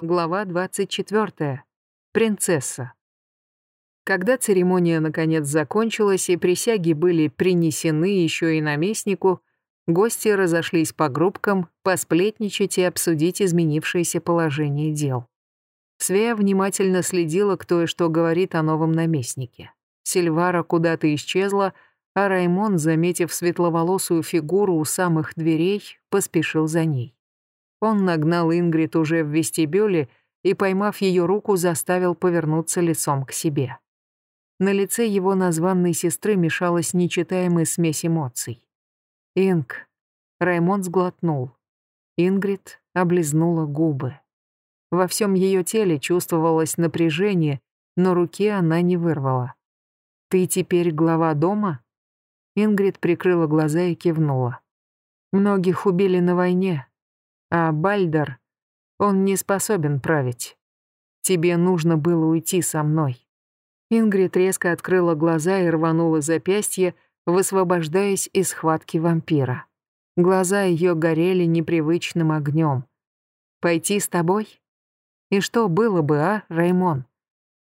Глава 24. Принцесса. Когда церемония наконец закончилась и присяги были принесены еще и наместнику, гости разошлись по группкам посплетничать и обсудить изменившееся положение дел. Свея внимательно следила, кто и что говорит о новом наместнике. Сильвара куда-то исчезла, а Раймон, заметив светловолосую фигуру у самых дверей, поспешил за ней. Он нагнал Ингрид уже в вестибюле и, поймав ее руку, заставил повернуться лицом к себе. На лице его названной сестры мешалась нечитаемая смесь эмоций. «Инг», Раймонд сглотнул. Ингрид облизнула губы. Во всем ее теле чувствовалось напряжение, но руки она не вырвала. «Ты теперь глава дома?» Ингрид прикрыла глаза и кивнула. «Многих убили на войне, а Бальдер, он не способен править. Тебе нужно было уйти со мной». Ингрид резко открыла глаза и рванула запястье, высвобождаясь из схватки вампира. Глаза ее горели непривычным огнем. «Пойти с тобой? И что было бы, а, Раймон?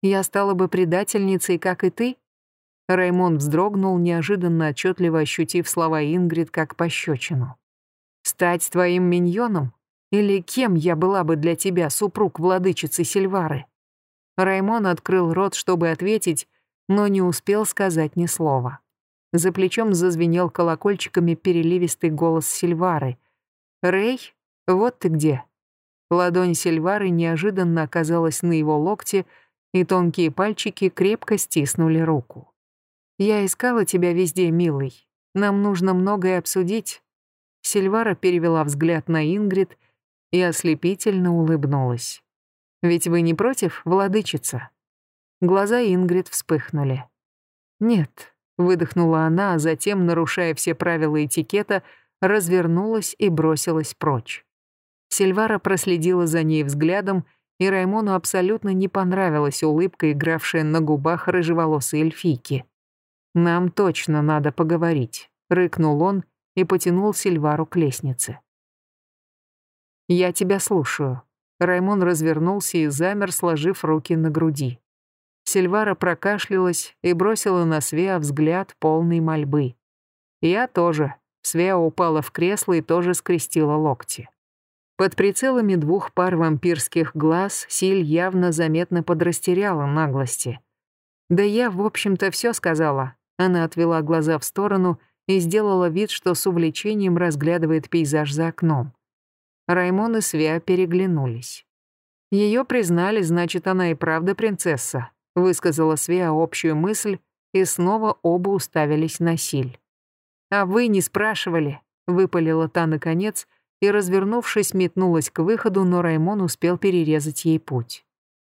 Я стала бы предательницей, как и ты?» Раймон вздрогнул, неожиданно отчетливо ощутив слова Ингрид как пощечину. Стать твоим миньоном? Или кем я была бы для тебя, супруг владычицы Сильвары? Раймон открыл рот, чтобы ответить, но не успел сказать ни слова. За плечом зазвенел колокольчиками переливистый голос Сильвары. «Рэй, вот ты где!» Ладонь Сильвары неожиданно оказалась на его локте, и тонкие пальчики крепко стиснули руку. «Я искала тебя везде, милый. Нам нужно многое обсудить, Сильвара перевела взгляд на Ингрид и ослепительно улыбнулась. «Ведь вы не против, владычица?» Глаза Ингрид вспыхнули. «Нет», — выдохнула она, а затем, нарушая все правила этикета, развернулась и бросилась прочь. Сильвара проследила за ней взглядом, и Раймону абсолютно не понравилась улыбка, игравшая на губах рыжеволосой эльфийки. «Нам точно надо поговорить», — рыкнул он и потянул Сильвару к лестнице. «Я тебя слушаю». Раймон развернулся и замер, сложив руки на груди. Сильвара прокашлялась и бросила на Свеа взгляд полной мольбы. «Я тоже». Свеа упала в кресло и тоже скрестила локти. Под прицелами двух пар вампирских глаз Силь явно заметно подрастеряла наглости. «Да я, в общем-то, все сказала». Она отвела глаза в сторону и сделала вид, что с увлечением разглядывает пейзаж за окном. Раймон и Свя переглянулись. Ее признали, значит, она и правда принцесса, высказала Свя общую мысль, и снова оба уставились на Силь. «А вы не спрашивали», — выпалила та наконец, и, развернувшись, метнулась к выходу, но Раймон успел перерезать ей путь.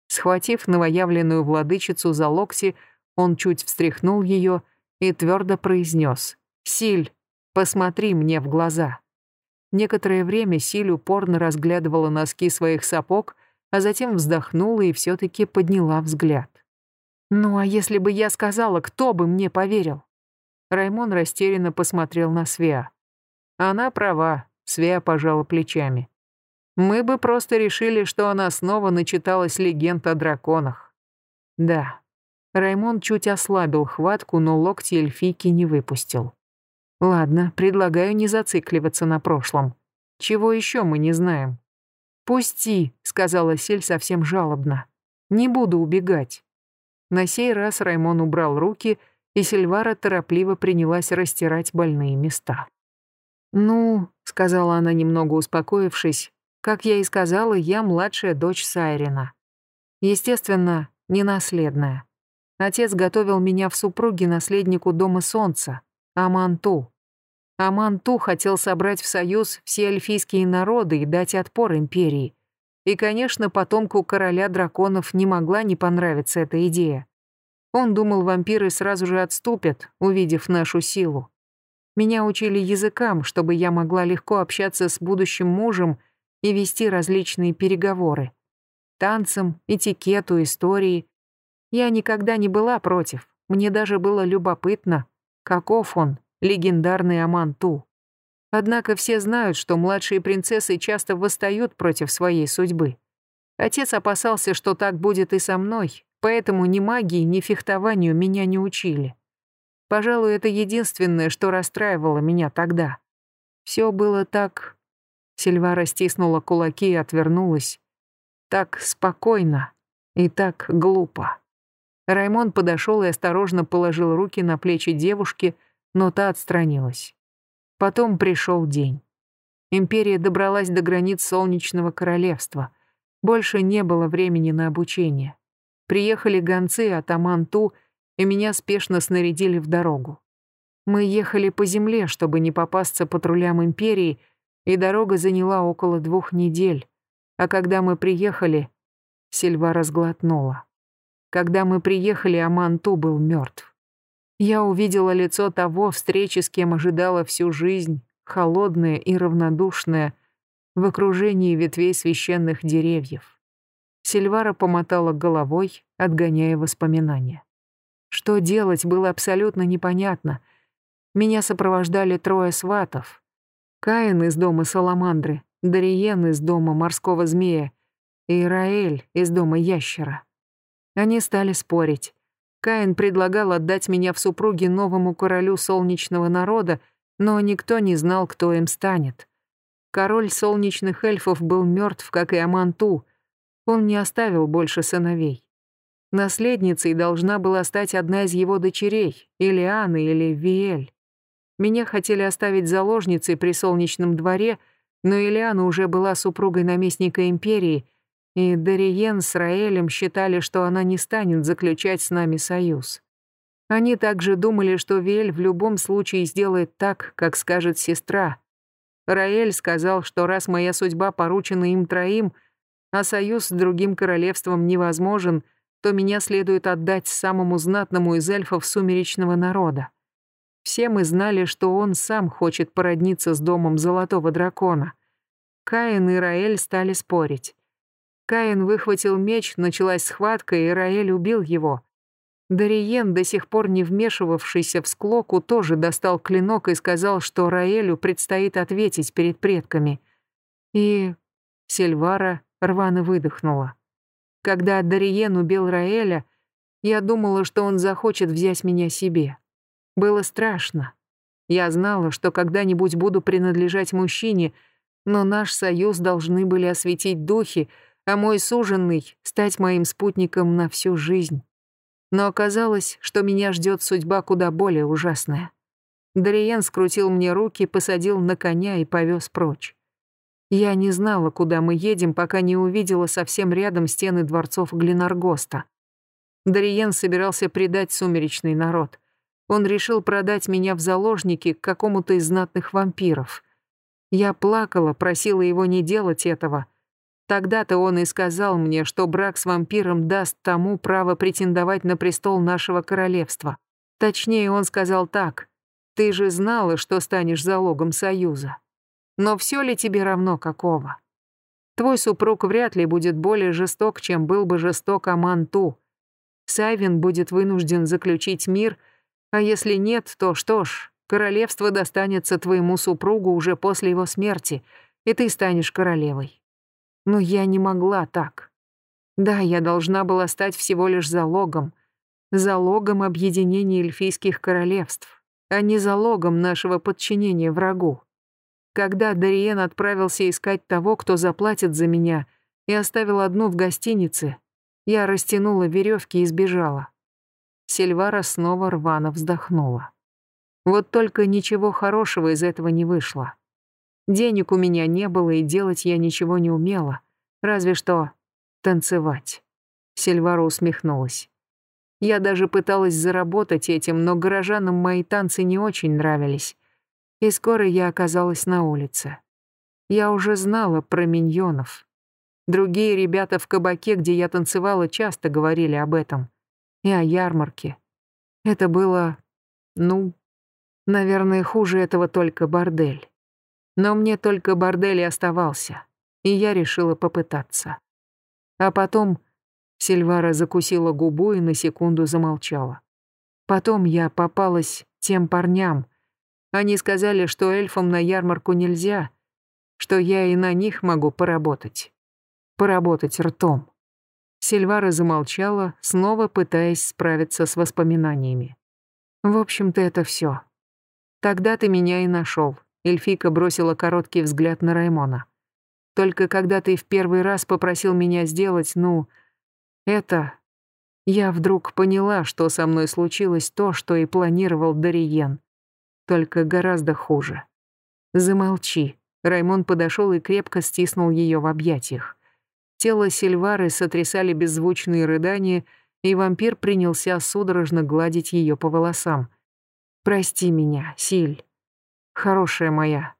Схватив новоявленную владычицу за локти, он чуть встряхнул ее и твердо произнес «Силь, посмотри мне в глаза». Некоторое время Силь упорно разглядывала носки своих сапог, а затем вздохнула и все-таки подняла взгляд. «Ну а если бы я сказала, кто бы мне поверил?» Раймон растерянно посмотрел на Свеа. «Она права», — Свеа пожала плечами. «Мы бы просто решили, что она снова начиталась легенд о драконах». «Да». Раймон чуть ослабил хватку, но локти эльфийки не выпустил. Ладно, предлагаю не зацикливаться на прошлом. Чего еще мы не знаем? «Пусти», — сказала Сель совсем жалобно. «Не буду убегать». На сей раз Раймон убрал руки, и Сильвара торопливо принялась растирать больные места. «Ну», — сказала она, немного успокоившись, «как я и сказала, я младшая дочь Сайрина. Естественно, ненаследная. Отец готовил меня в супруге наследнику Дома Солнца, Аманту. Аманту хотел собрать в союз все эльфийские народы и дать отпор империи. И, конечно, потомку короля драконов не могла не понравиться эта идея. Он думал, вампиры сразу же отступят, увидев нашу силу. Меня учили языкам, чтобы я могла легко общаться с будущим мужем и вести различные переговоры. Танцам, этикету, истории. Я никогда не была против. Мне даже было любопытно, каков он, легендарный Аманту. Однако все знают, что младшие принцессы часто восстают против своей судьбы. Отец опасался, что так будет и со мной, поэтому ни магии, ни фехтованию меня не учили. Пожалуй, это единственное, что расстраивало меня тогда. Все было так... Сильвара стиснула кулаки и отвернулась. Так спокойно и так глупо. Раймон подошел и осторожно положил руки на плечи девушки, но та отстранилась. Потом пришел день. Империя добралась до границ Солнечного Королевства. Больше не было времени на обучение. Приехали гонцы от Аманту, и меня спешно снарядили в дорогу. Мы ехали по земле, чтобы не попасться патрулям Империи, и дорога заняла около двух недель. А когда мы приехали, Сильва разглотнула. Когда мы приехали, Аманту был мертв. Я увидела лицо того встречи, с кем ожидала всю жизнь, холодное и равнодушное, в окружении ветвей священных деревьев. Сильвара помотала головой, отгоняя воспоминания. Что делать, было абсолютно непонятно. Меня сопровождали трое сватов. Каин из дома Саламандры, Дариен из дома морского змея и Раэль из дома ящера. Они стали спорить. Каин предлагал отдать меня в супруги новому королю солнечного народа, но никто не знал, кто им станет. Король солнечных эльфов был мертв, как и Аманту. Он не оставил больше сыновей. Наследницей должна была стать одна из его дочерей, или Анна, или Виэль. Меня хотели оставить заложницей при солнечном дворе, но Элиана уже была супругой наместника империи, и Дариен с Раэлем считали, что она не станет заключать с нами союз. Они также думали, что Виэль в любом случае сделает так, как скажет сестра. Раэль сказал, что раз моя судьба поручена им троим, а союз с другим королевством невозможен, то меня следует отдать самому знатному из эльфов сумеречного народа. Все мы знали, что он сам хочет породниться с домом Золотого Дракона. Каин и Раэль стали спорить. Каин выхватил меч, началась схватка, и Раэль убил его. Дариен, до сих пор не вмешивавшийся в склоку, тоже достал клинок и сказал, что Раэлю предстоит ответить перед предками. И Сильвара рвано выдохнула. Когда Дариен убил Раэля, я думала, что он захочет взять меня себе. Было страшно. Я знала, что когда-нибудь буду принадлежать мужчине, но наш союз должны были осветить духи, а мой суженный — стать моим спутником на всю жизнь. Но оказалось, что меня ждет судьба куда более ужасная. Дариен скрутил мне руки, посадил на коня и повез прочь. Я не знала, куда мы едем, пока не увидела совсем рядом стены дворцов Гленаргоста. Дариен собирался предать сумеречный народ. Он решил продать меня в заложники к какому-то из знатных вампиров. Я плакала, просила его не делать этого, Тогда-то он и сказал мне, что брак с вампиром даст тому право претендовать на престол нашего королевства. Точнее, он сказал так. «Ты же знала, что станешь залогом союза. Но все ли тебе равно какого? Твой супруг вряд ли будет более жесток, чем был бы жесток Аманту. Сайвин будет вынужден заключить мир, а если нет, то что ж, королевство достанется твоему супругу уже после его смерти, и ты станешь королевой. Но я не могла так. Да, я должна была стать всего лишь залогом. Залогом объединения эльфийских королевств, а не залогом нашего подчинения врагу. Когда Дариен отправился искать того, кто заплатит за меня, и оставил одну в гостинице, я растянула веревки и сбежала. Сильвара снова рвано вздохнула. Вот только ничего хорошего из этого не вышло. Денег у меня не было, и делать я ничего не умела. Разве что танцевать. Сильвара усмехнулась. Я даже пыталась заработать этим, но горожанам мои танцы не очень нравились. И скоро я оказалась на улице. Я уже знала про миньонов. Другие ребята в кабаке, где я танцевала, часто говорили об этом. И о ярмарке. Это было, ну, наверное, хуже этого только бордель. Но мне только бордель оставался, и я решила попытаться. А потом Сильвара закусила губу и на секунду замолчала. Потом я попалась тем парням. Они сказали, что эльфам на ярмарку нельзя, что я и на них могу поработать. поработать ртом. Сильвара замолчала, снова пытаясь справиться с воспоминаниями. В общем-то, это все. Тогда ты меня и нашел. Эльфика бросила короткий взгляд на Раймона. Только когда ты в первый раз попросил меня сделать, ну, это... Я вдруг поняла, что со мной случилось то, что и планировал Дариен. Только гораздо хуже. Замолчи. Раймон подошел и крепко стиснул ее в объятиях. Тело Сильвары сотрясали беззвучные рыдания, и вампир принялся судорожно гладить ее по волосам. «Прости меня, Силь. Хорошая моя».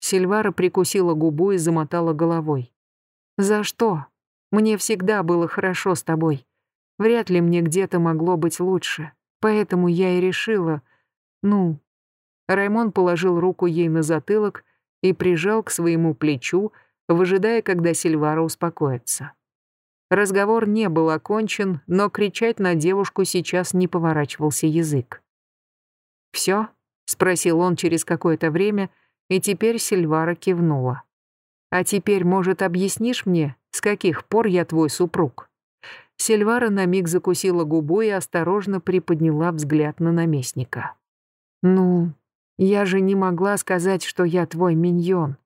Сильвара прикусила губу и замотала головой. «За что? Мне всегда было хорошо с тобой. Вряд ли мне где-то могло быть лучше. Поэтому я и решила... Ну...» Раймон положил руку ей на затылок и прижал к своему плечу, выжидая, когда Сильвара успокоится. Разговор не был окончен, но кричать на девушку сейчас не поворачивался язык. «Всё?» — спросил он через какое-то время, и теперь Сильвара кивнула. «А теперь, может, объяснишь мне, с каких пор я твой супруг?» Сильвара на миг закусила губу и осторожно приподняла взгляд на наместника. «Ну, я же не могла сказать, что я твой миньон.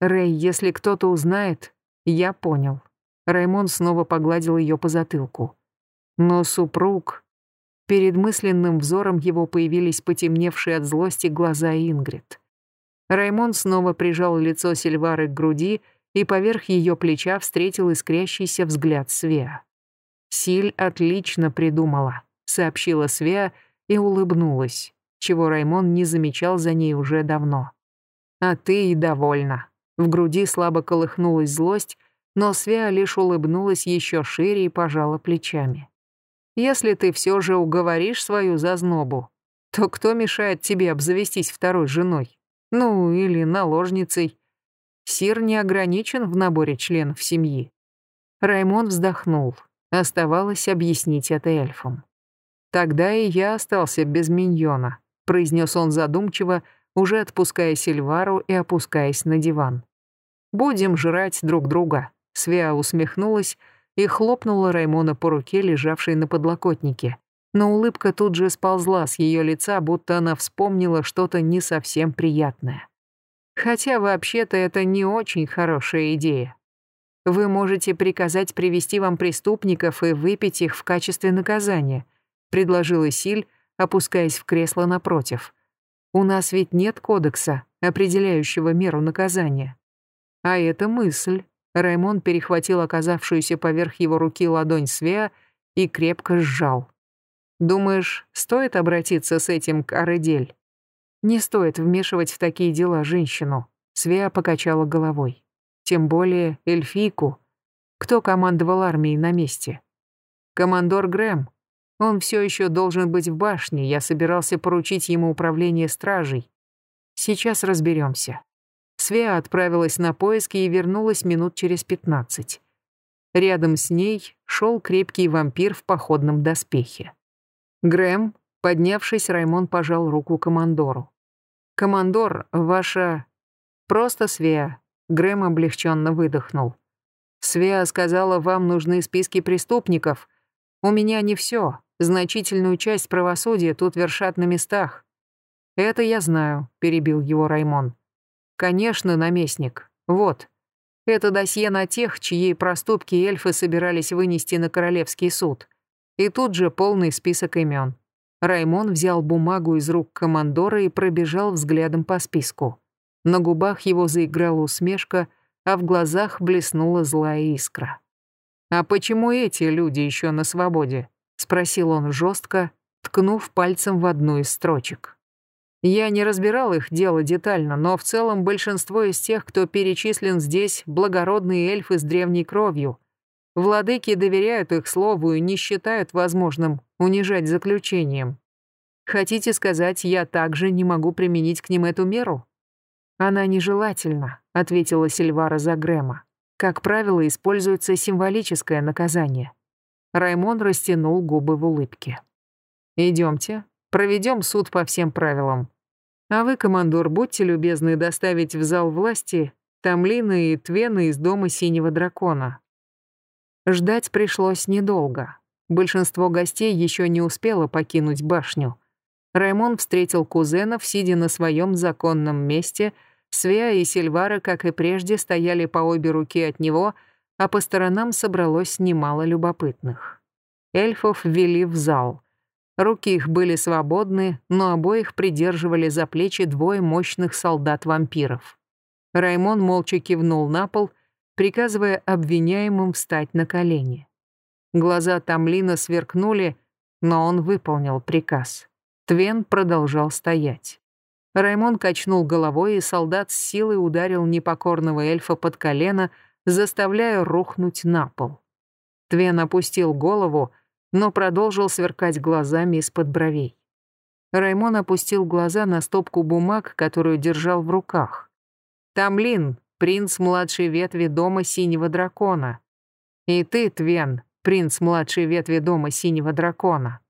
Рэй, если кто-то узнает, я понял». Раймон снова погладил ее по затылку. «Но супруг...» Перед мысленным взором его появились потемневшие от злости глаза Ингрид. Раймон снова прижал лицо Сильвары к груди и поверх ее плеча встретил искрящийся взгляд Свеа. «Силь отлично придумала», — сообщила Свеа и улыбнулась, чего Раймон не замечал за ней уже давно. «А ты и довольна». В груди слабо колыхнулась злость, но Свеа лишь улыбнулась еще шире и пожала плечами. Если ты все же уговоришь свою зазнобу, то кто мешает тебе обзавестись второй женой? Ну, или наложницей. Сир не ограничен в наборе членов семьи. Раймон вздохнул. Оставалось объяснить это эльфам. «Тогда и я остался без миньона», — произнес он задумчиво, уже отпуская Сильвару и опускаясь на диван. «Будем жрать друг друга», — Свеа усмехнулась, и хлопнула Раймона по руке, лежавшей на подлокотнике. Но улыбка тут же сползла с ее лица, будто она вспомнила что-то не совсем приятное. Хотя вообще-то это не очень хорошая идея. Вы можете приказать привести вам преступников и выпить их в качестве наказания, предложила Силь, опускаясь в кресло напротив. У нас ведь нет кодекса, определяющего меру наказания. А это мысль. Раймон перехватил оказавшуюся поверх его руки ладонь Свеа и крепко сжал. «Думаешь, стоит обратиться с этим к Аредель?» «Не стоит вмешивать в такие дела женщину», — Свеа покачала головой. «Тем более эльфийку. Кто командовал армией на месте?» «Командор Грэм. Он все еще должен быть в башне, я собирался поручить ему управление стражей. Сейчас разберемся. Свеа отправилась на поиски и вернулась минут через пятнадцать. Рядом с ней шел крепкий вампир в походном доспехе. Грэм, поднявшись, Раймон пожал руку командору. «Командор, ваша...» «Просто Свеа», — Грэм облегченно выдохнул. «Свеа сказала, вам нужны списки преступников. У меня не все. Значительную часть правосудия тут вершат на местах». «Это я знаю», — перебил его Раймон. «Конечно, наместник. Вот. Это досье на тех, чьи проступки эльфы собирались вынести на королевский суд. И тут же полный список имен. Раймон взял бумагу из рук командора и пробежал взглядом по списку. На губах его заиграла усмешка, а в глазах блеснула злая искра. «А почему эти люди еще на свободе?» — спросил он жестко, ткнув пальцем в одну из строчек. Я не разбирал их дело детально, но в целом большинство из тех, кто перечислен здесь, благородные эльфы с древней кровью. Владыки доверяют их слову и не считают возможным унижать заключением. Хотите сказать, я также не могу применить к ним эту меру? Она нежелательна, ответила Сильвара Загрема. Как правило, используется символическое наказание. Раймон растянул губы в улыбке. Идемте, проведем суд по всем правилам. А вы, командор, будьте любезны доставить в зал власти Тамлина и Твена из дома Синего Дракона. Ждать пришлось недолго. Большинство гостей еще не успело покинуть башню. Раймон встретил кузенов, сидя на своем законном месте. Свеа и Сильвара, как и прежде, стояли по обе руки от него, а по сторонам собралось немало любопытных. Эльфов ввели в зал. Руки их были свободны, но обоих придерживали за плечи двое мощных солдат-вампиров. Раймон молча кивнул на пол, приказывая обвиняемым встать на колени. Глаза Тамлина сверкнули, но он выполнил приказ. Твен продолжал стоять. Раймон качнул головой, и солдат с силой ударил непокорного эльфа под колено, заставляя рухнуть на пол. Твен опустил голову, но продолжил сверкать глазами из-под бровей. Раймон опустил глаза на стопку бумаг, которую держал в руках. «Тамлин, принц младшей ветви дома Синего Дракона. И ты, Твен, принц младшей ветви дома Синего Дракона.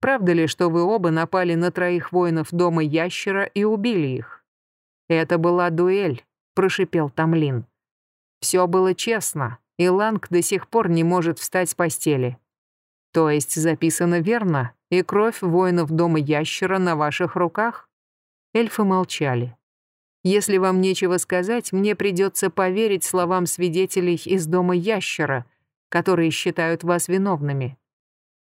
Правда ли, что вы оба напали на троих воинов дома Ящера и убили их? Это была дуэль, прошипел Тамлин. Все было честно, и Ланг до сих пор не может встать с постели. То есть записано верно, и кровь воинов дома Ящера на ваших руках? Эльфы молчали. Если вам нечего сказать, мне придется поверить словам свидетелей из дома Ящера, которые считают вас виновными.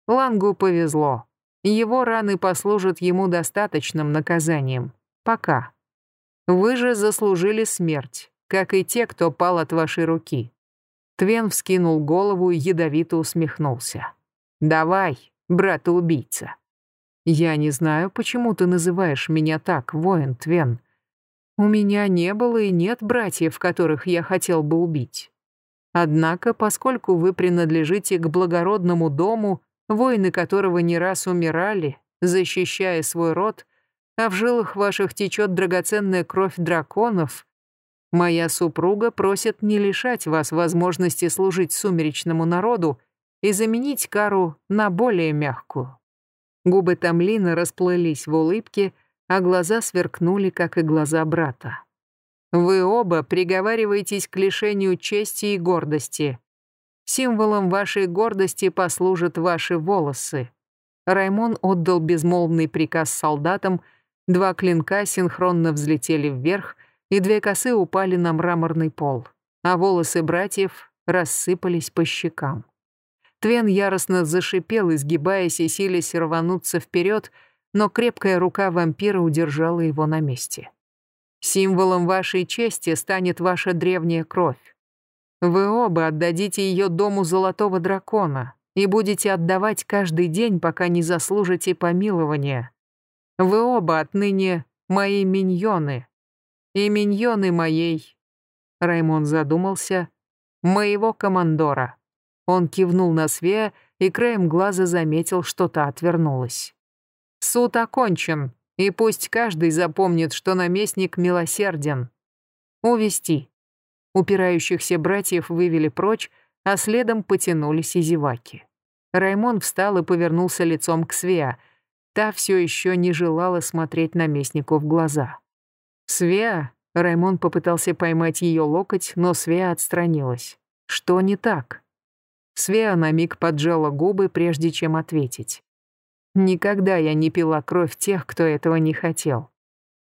Лангу повезло. Его раны послужат ему достаточным наказанием. Пока. Вы же заслужили смерть, как и те, кто пал от вашей руки. Твен вскинул голову и ядовито усмехнулся. «Давай, брата-убийца». «Я не знаю, почему ты называешь меня так, воин Твен. У меня не было и нет братьев, которых я хотел бы убить. Однако, поскольку вы принадлежите к благородному дому, воины которого не раз умирали, защищая свой род, а в жилах ваших течет драгоценная кровь драконов, моя супруга просит не лишать вас возможности служить сумеречному народу и заменить кару на более мягкую». Губы Тамлина расплылись в улыбке, а глаза сверкнули, как и глаза брата. «Вы оба приговариваетесь к лишению чести и гордости. Символом вашей гордости послужат ваши волосы. Раймон отдал безмолвный приказ солдатам, два клинка синхронно взлетели вверх, и две косы упали на мраморный пол, а волосы братьев рассыпались по щекам. Твен яростно зашипел, изгибаясь и силясь рвануться вперед, но крепкая рука вампира удержала его на месте. «Символом вашей чести станет ваша древняя кровь. Вы оба отдадите ее дому Золотого Дракона и будете отдавать каждый день, пока не заслужите помилования. Вы оба отныне мои миньоны. И миньоны моей...» Раймон задумался. «Моего командора». Он кивнул на Свея и краем глаза заметил, что та отвернулась. «Суд окончен, и пусть каждый запомнит, что наместник милосерден. Увести». Упирающихся братьев вывели прочь, а следом потянулись и зеваки. Раймон встал и повернулся лицом к Свеа. Та все еще не желала смотреть наместнику в глаза. «Свеа?» Раймон попытался поймать ее локоть, но Свеа отстранилась. «Что не так?» Свеа на миг поджала губы, прежде чем ответить. «Никогда я не пила кровь тех, кто этого не хотел.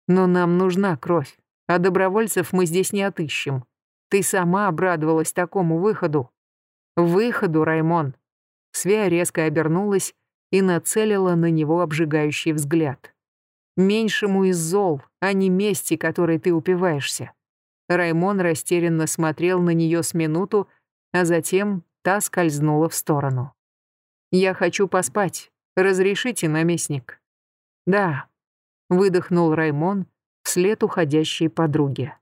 Но нам нужна кровь, а добровольцев мы здесь не отыщем. Ты сама обрадовалась такому выходу. Выходу, Раймон. Свя резко обернулась и нацелила на него обжигающий взгляд. Меньшему из зол, а не мести, которой ты упиваешься. Раймон растерянно смотрел на нее с минуту, а затем та скользнула в сторону. «Я хочу поспать. Разрешите, наместник?» «Да», — выдохнул Раймон вслед уходящей подруге.